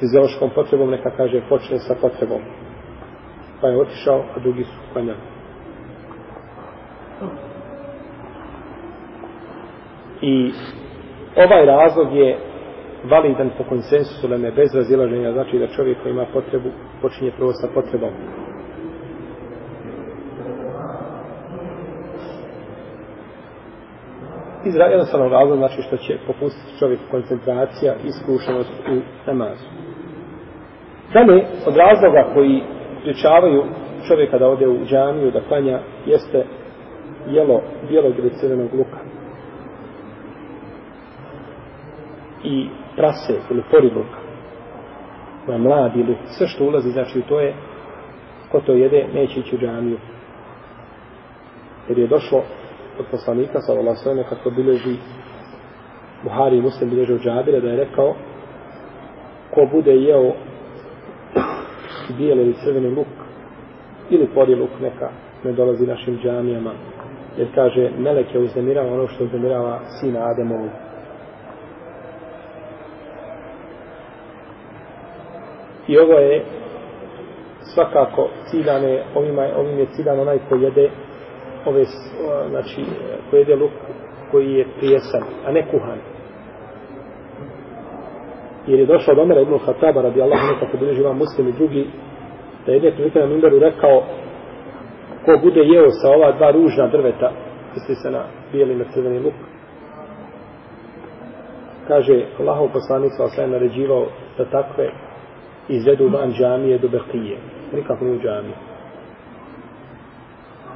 fiziološkom potrebom, neka kaže, počne sa potrebom. Pa je otišao, a drugi su klanjali. I ovaj razlog je validan po konsensusu leme bez razilaženja znači da čovjek koji ima potrebu počinje prvo sa potrebom Iz jednostavnog razloga znači što će popustiti čovjek koncentracija i iskušenost u namazu. Dalje, od razloga koji pričavaju čovjeka da ode u džamiju, da klanja, jeste jelo bijelog ili crvenog luka. I prase ili pori. Na mladi ili sve što ulazi, znači to je, ko to jede, neće ići u džamiju. Jer je došlo od poslanika, sallallahu alejhi ve kako bileži Buhari i Muslim bileži u Džabira da je rekao ko bude jeo bijeli ili crveni luk ili pori luk neka ne dolazi našim džamijama jer kaže Melek je uznemirava ono što uznemirava sina Ademovu i ovo je svakako ciljane ovima, ovim je ciljan onaj ko jede ove, znači, ko jede luk koji je prijesan, a ne kuhan. Jer je došao od Omera ibn Khattaba radi Allah nekako bilježi vam muslim i drugi da je jedne prilike na Mimberu rekao ko bude jeo sa ova dva ružna drveta misli se na bijeli i na crveni luk kaže Allahov poslanik sa osvijem naređivao da takve izvedu van džamije do Bekije nikako ne u džamiju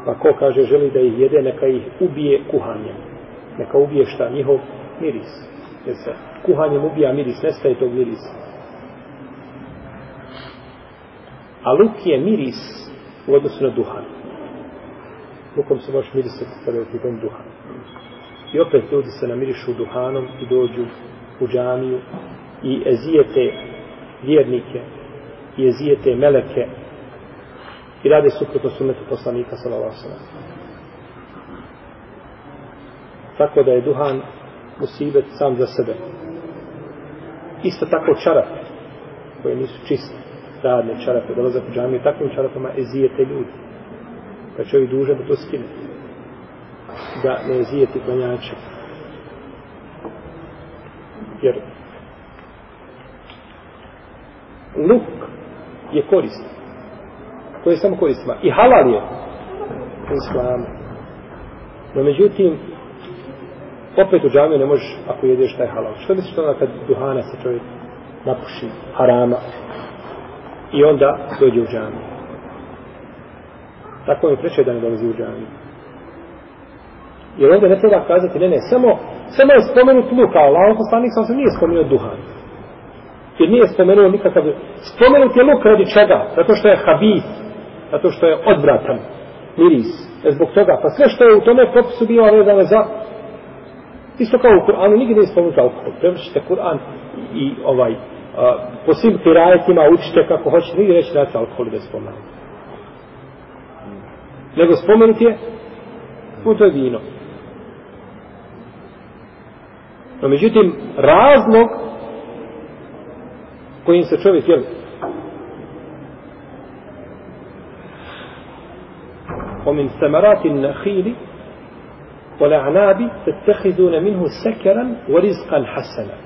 Pa ko kaže želi da ih jede, neka ih ubije kuhanjem. Neka ubije šta? Njihov miris. Jer se kuhanjem ubija miris, nestaje tog mirisa. A luk je miris u odnosu na duhan. Lukom se može mirisati kada je u duhan. I opet ljudi se namirišu duhanom i dođu u džamiju i ezijete vjernike jezijete, meleke i rade suprotno sunnetu poslanika sallallahu alejhi wasallam. Tako da je duhan musibet sam za sebe. Isto tako čarape koje nisu čiste, radne čarape, dolazak u džamiju, takvim čarapama ezijete ljudi. Pa čovjek duže da to skine. Da ne ezijeti klanjače. Jer luk je korist. to je samo koristima. I halal je u islamu. No međutim, opet u džamiju ne možeš ako jedeš taj halal. Što misliš onda kad duhana se čovjek napuši harama i onda dođe u džamiju? Tako mi preče da ne dolazi u džamiju. Jer ovdje ne treba kazati, ne, ne, samo, samo je spomenut luka, Allah poslanik sam se nije spomenuo duhan. Jer nije spomenuo nikakav... Spomenut je luk radi čega? Zato što je habis zato što je odvratan miris. E zbog toga, pa sve što je u tome propisu bio vezano za isto kao u Kur'anu, nigdje nije spomenut alkohol. Prevršite Kur'an i, ovaj, a, po svim pirajetima učite kako hoćete, nigdje neće dati alkohol da je spomenut. Nego spomenut je u to je vino. No, međutim, razlog kojim se čovjek, jel, ومن ثمرات النخيل والأعناب تتخذون منه سكرا ورزقا حسنا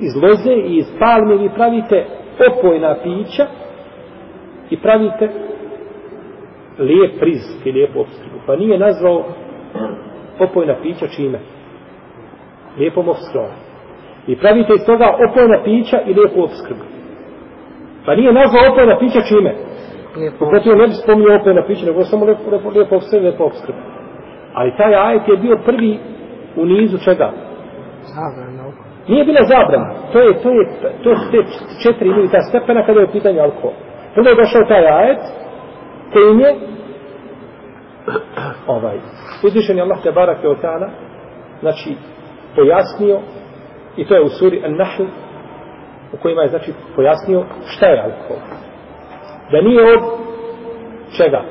iz loze i iz palme vi pravite opojna pića i pravite lijep rizk i lijepu obskrbu. Pa nije nazvao opojna pića čime? Lijepom obskrbom. I pravite iz toga opojna pića i lijepu obskrbu. Pa nije nazvao opojna pića čime? Lijepo. Ne bi spominjao opojna pića, nego samo lijepo, lijepo, lijepo obskrbu, lijepo obskrbu. Ali taj ajet je bio prvi u nizu čega? Zabrana oko. Nije bila zabrana. To je, to je, to su te četiri ili ta stepena kada je u pitanju alkohol. Prvo je došao taj ajet, kojim je ovaj, uzvišen je Allah te barake od tana, znači, pojasnio, i to je u suri An-Nahl, u kojima je, znači, pojasnio šta je alkohol. Da nije od čega?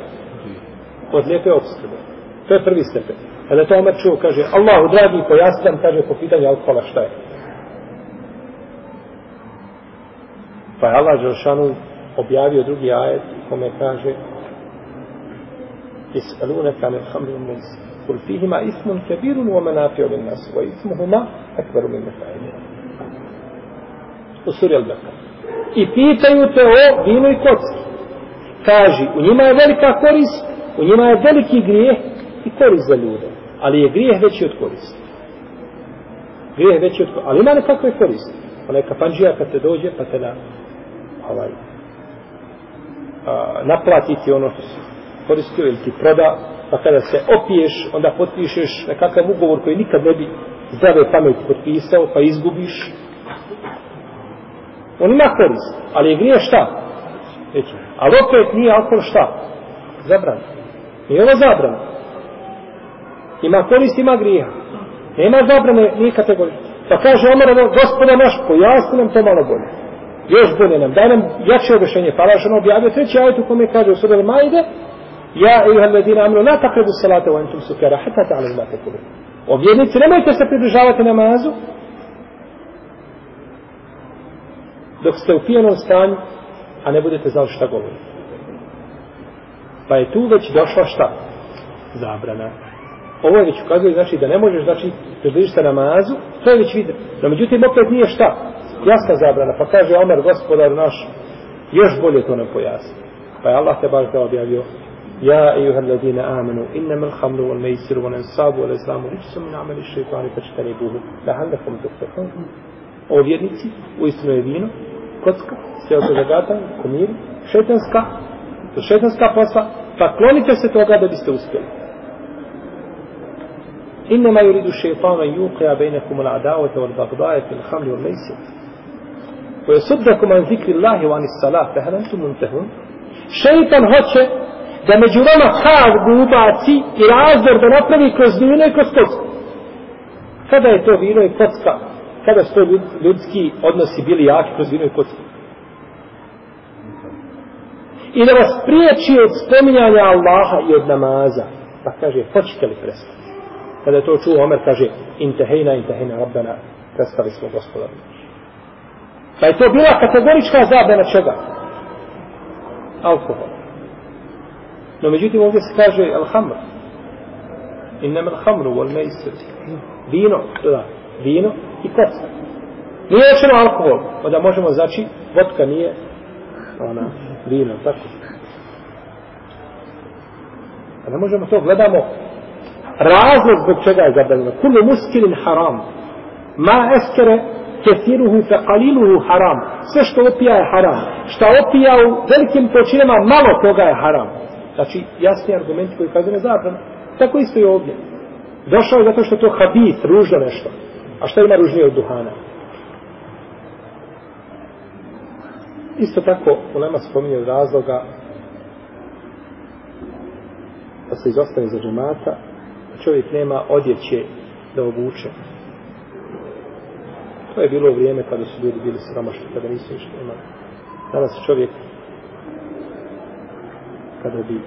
Od lijepe obskrbe. To je prvi stepen. Kada to Omer čuo, kaže, Allahu dragi, pojasnam, kaže, po pitanju alkohola šta je. Pa je Allah Želšanu objavio drugi ajet u kome kaže Is'alunaka min khamri muzika Kul fihima ismun kebirun wa manafio lin nas wa ismuhuma akbaru min nefa'ilima U suri Al-Bekar I pitaju te o vinu i kocki Kaži, u njima je velika korist, u njima je veliki grijeh i korist za ljude. Ali je grijeh veći od koristi. Grijeh veći od koristi. Ali ima nekakve koristi. Onaj kapanđija kad te dođe, pa te na, ovaj, a, naplatiti ono što si koristio ili ti proda, pa kada se opiješ, onda potpišeš nekakav ugovor koji nikad ne bi zdrave pameti potpisao, pa izgubiš. On ima korist, ali je grije šta? Reći, ali opet nije alkohol šta? Zabran. Nije ovo zabran. Ima korist, ima grija. Nema zabrane, nije kategorija. Pa kaže Omer, gospoda naš, pojasni nam to malo bolje. Još bolje nam, daj nam jače objašnjenje. Pa Allah ono objavio treći ajet u kome kaže u suri Majde, Ja, ejuha alladina amanu, la taqrabu salata wa antum sukara, hatta ta'lamu ma taqulun. O vjernici, nemojte se pridržavati namazu dok ste u pijenom stanju, a ne budete znali šta govorite. Pa je tu već došla šta? Zabrana. Ovo je već ukazuje, znači, da ne možeš, znači, približiti se namazu, to je već vidio. No, međutim, opet nije šta? Jasna zabrana. Pa kaže Omer, gospodar naš, još bolje to nam pojasni. Pa je Allah te baš da objavio يا أيها الذين آمنوا إنما الخمر والميسر والأنصاب والأزلام رجس من عمل الشيطان فاجتنبوه لعلكم تفلحون. O vjernici, u istinu je vino, kocka, od zagata, komir, šetanska, šetanska posla, pa klonite se toga. إنما يريد الشيطان أن يوقع بينكم العداوة والبغضاء في الخمر والميسر ويصدكم عن ذكر الله وعن الصلاة فهل أنتم منتهون شيطان hoće da među vama halgu ubaci i razdor da napravi kroz vino i kroz kocku. Kada je to vino i kocka? Kada su to ljudski odnosi bili jaki kroz vino i kocku? I da vas priječi od spominjanja Allaha i od namaza. Pa kaže, hoćete li prestati? Kada je to čuo, Omer kaže, intehejna, intehejna, rabbena, prestali smo gospodaru. Pa je to bila kategorička zabrana čega? Alkohol. No međutim ovdje se kaže al-hamr. Innam al-hamru wal maisir. Vino, da, vino i kocka. Nije rečeno alkohol, pa da možemo znači vodka nije ona, vino, tako. Pa A ne možemo to, gledamo razlog zbog čega je zabranjeno. Kullu muskilin haram. Ma eskere kesiruhu fe qaliluhu haram. Sve što opija je haram. Šta opija u velikim počinama, malo toga je haram. Znači, jasni argumenti koji kazuju na zabranu. Tako isto i ovdje. Došao je zato što to habis, ružno nešto. A šta ima ružnije od duhana? Isto tako, u nama spominje od razloga da se izostane za džemata, da čovjek nema odjeće da obuče. To je bilo u vrijeme kada su ljudi bili sramošni, kada nisu ništa imali. Danas čovjek kada bi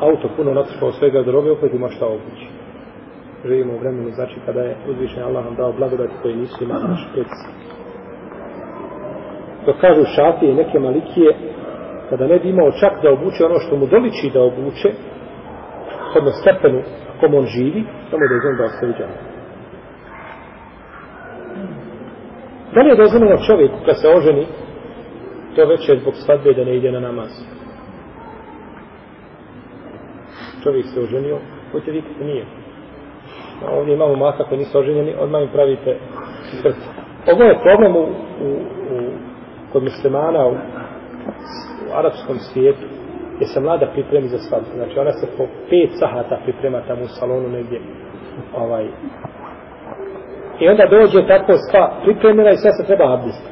auto puno natrpao svega droge, opet ima šta obući. Živimo u vremenu, znači kada je uzvišen Allah nam dao blagodati koji nisu imali naši predsi. Dok kažu šafije i neke malikije, kada ne bi imao čak da obuče ono što mu doliči da obuče, hodno stepenu kom on živi, samo da je dozvoljeno da ostavi džanu. Da li je dozvoljeno čovjeku kad se oženi to večer zbog svadbe da ne ide na namaz. Čovjek se oženio, hoće vikati nije. A ovdje imamo maka koji nisu oženjeni, odmah im pravite srce. Ovo je problem u, u, u, kod muslimana u, u arapskom svijetu, gdje se mlada pripremi za svadbu. Znači ona se po pet sahata priprema tamo u salonu negdje. Ovaj. I onda dođe tako sva pripremljena i sve se treba abdestiti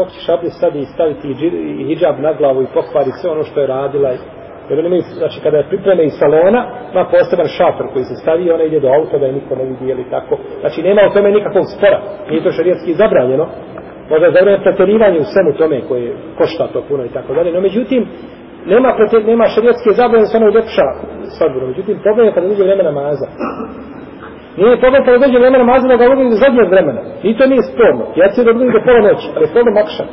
kako ćeš abdest sad i staviti i hijab na glavu i pokvari sve ono što je radila jer oni imaju, znači kada je pripreme iz salona ima poseban šator koji se stavi i ona ide do auta da je niko ne vidi ili tako? Znači nema u tome nikakvog spora. Nije to šarijetski zabranjeno. Možda je zabranjeno pretjerivanje u svemu tome koje košta to puno i tako dalje. No međutim nema, pretjer, nema šarijetske zabranjene se ona uljepša svadbu međutim problem je kada uđe vreme namaza. Nije problem kada dođe vreme namaza da ga obavljaju do zadnjeg vremena. I to nije sporno. Ja ću da budem do pola noći, ali je problem akšan.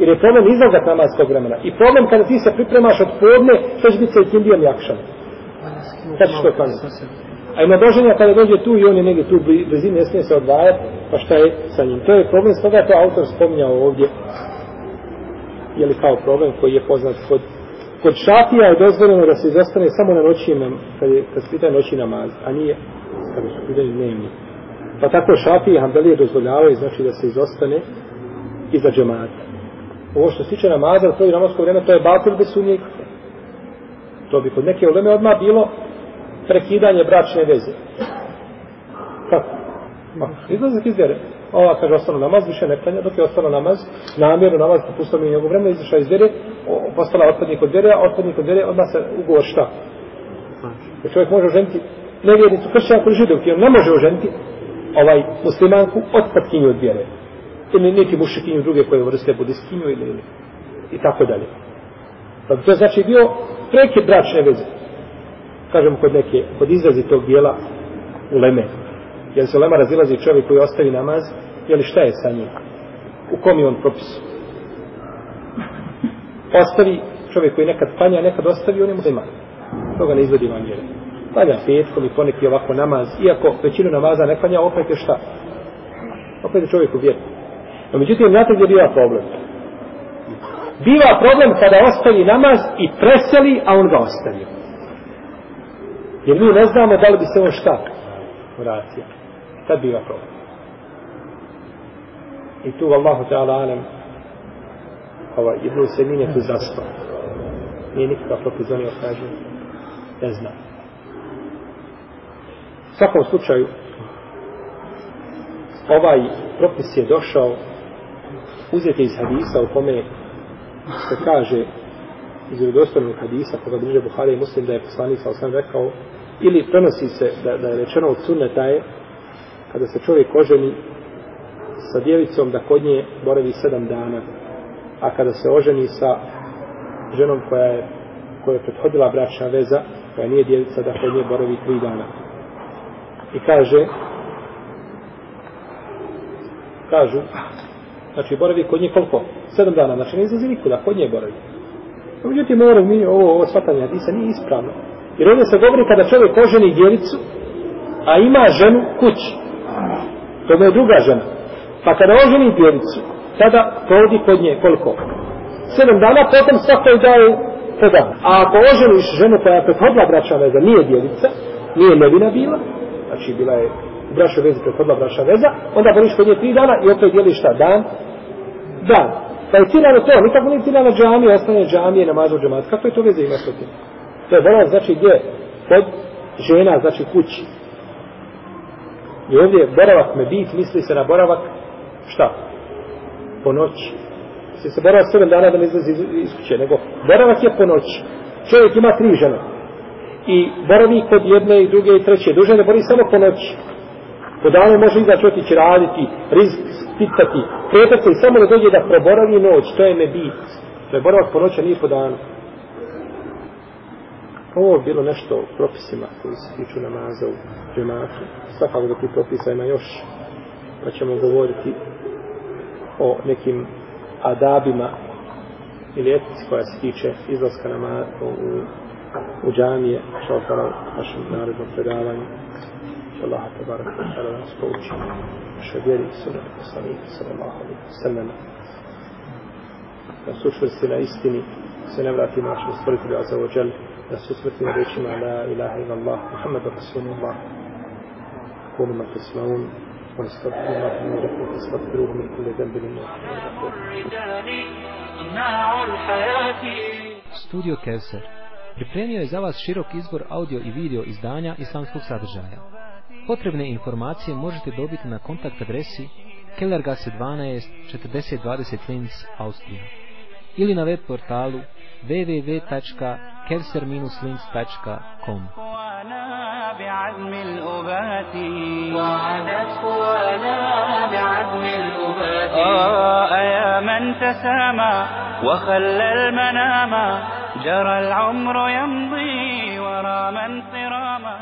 Jer je problem izlazak namazskog vremena. I problem kada ti se pripremaš od podne, to će biti sa ikindijom i akšan. Kad što je klaniti? A ima doženja kada dođe tu i on je negdje tu blizini, ne smije se odvajati, pa šta je sa njim? To je problem, stoga je to autor spominjao ovdje. Je li kao problem koji je poznat kod kod šafija je dozvoljeno da se izostane samo na noći, nam, kad, je, kad se pita noći namaz, a nije kada su pitanje dnevni. Pa tako šafije i hanbelije dozvoljavaju, znači da se izostane iza džemata. Ovo što se tiče namaza, to je namasko vreme, to je batil bez sumnje ikakve. To bi kod neke uleme odmah bilo prekidanje bračne veze. Kako? Ma, izlazak iz vjere. Ova kaže ostalo namaz, više ne klanja, dok je ostalo namaz, namjerno namaz, popustao mi njegov vremena, izašao iz vjere, postala otpadnik od vjere, a otpadnik od vjere, odmah se ugovor šta? Jer čovjek može oženiti nevjernicu kršćanku ili židovki, on ne može oženiti ovaj muslimanku otpadkinju od vjere. Ili neki mušikinju druge koje vrste budiskinju ili, ili i tako dalje. Pa to znači bio prekid bračne veze. Kažemo kod neke, kod izrazi tog dijela uleme. Jer se lema razilazi čovjek koji ostavi namaz, je li šta je sa njim? U kom je on propisu? Ostavi čovjek koji nekad klanja, nekad ostavi, on je musliman. Toga ne izvodi vam vjere. Klanja petkom i poneki ovako namaz, iako većinu namaza ne klanja, opet je šta? Opet je čovjek u vjeru. No, međutim, znate gdje biva problem? Biva problem kada ostavi namaz i preseli, a on ga ostavi. Jer mi ne znamo da li bi se on šta vratio. Tad biva problem. I tu, Allahu ta'ala, Alem, ovaj, Ibn Semin je tu zastao. Nije nikakav propis onio, kaže, ne znam. U svakom slučaju, ovaj propis je došao uzeti iz hadisa u kome se kaže iz vjerodostojnog hadisa koga bliže Buhari i Muslim da je poslanik sa osam rekao ili prenosi se da, da je rečeno od sunneta je kada se čovjek oženi sa djevicom da kod nje boravi sedam dana a kada se oženi sa ženom koja je koja je prethodila bračna veza koja nije djevica da kod nje boravi tri dana i kaže kažu znači boravi kod nje koliko? sedam dana, znači ne izlazi nikuda, kod nje boravi međutim moram mi ovo, ovo shvatanje hadisa nije ispravno jer ovdje se govori kada čovjek oženi djevicu a ima ženu kući to mu je druga žena pa kada oženi djevicu tada provodi kod nje koliko? sedam dana, potom svakoj daje po dan. A ako oženiš ženu koja je prethodila braća veza, nije djevica, nije nevina bila, znači bila je u brašoj vezi prethodila braša veza, onda boriš kod nje tri dana i opet dijeliš šta? Dan? Dan. Pa je ciljano to, nikako nije ciljano džamije, ostane džamije, namazu džamat. Kako je to veze ima s tim? To je bolest, znači gdje? Kod žena, znači kući. I ovdje boravak me bit, misli se na boravak šta? Po noći. Se se boravak 7 dana da ne izlazi iz, iz kuće, nego boravak je po noći. Čovjek ima tri žene. I boravi kod jedne i druge i treće. Duže ne boravi samo po noći. Po danu može izaći otići raditi, rizik, pitati. kretati se i samo da dođe da proboravi noć. To je nebit. To je boravak po noći, a nije po danu. Ovo je bilo nešto u propisima koji se tiču namaza u džematu. Svakako da ti propisa ima još. Pa ćemo govoriti o nekim adabima ili etici koja se tiče izlaska namaza u, u, džamije, što hvala u našem narodnom predavanju. Što Allah te barak i tada nas pouči naše vjeri i sunet poslanika sallallahu alaihi wa sallam. Da se učvrsti na istini, se ne vrati našem stvoritelju Azza wa Jal, da se usmrti na rečima La ilaha ila Allah, Muhammed Rasulullah, kunu ma tesmaun, ونستغفر الله لنا ولكم فاستغفروه من كل ذنب انه صناع الحياة Studio Kevser pripremio je za vas širok izbor audio i video izdanja islamskog sadržaja. Potrebne informacije možete dobiti na kontakt adresi Kellergasse 12 4020 Linz, Austrija ili na web portalu www.kevser-linz.com وانا بعزم الأبات وعدت وانا بعزم الأبات آه يا من تسامى وخلى المنام جرى العمر يمضي ورا من صراما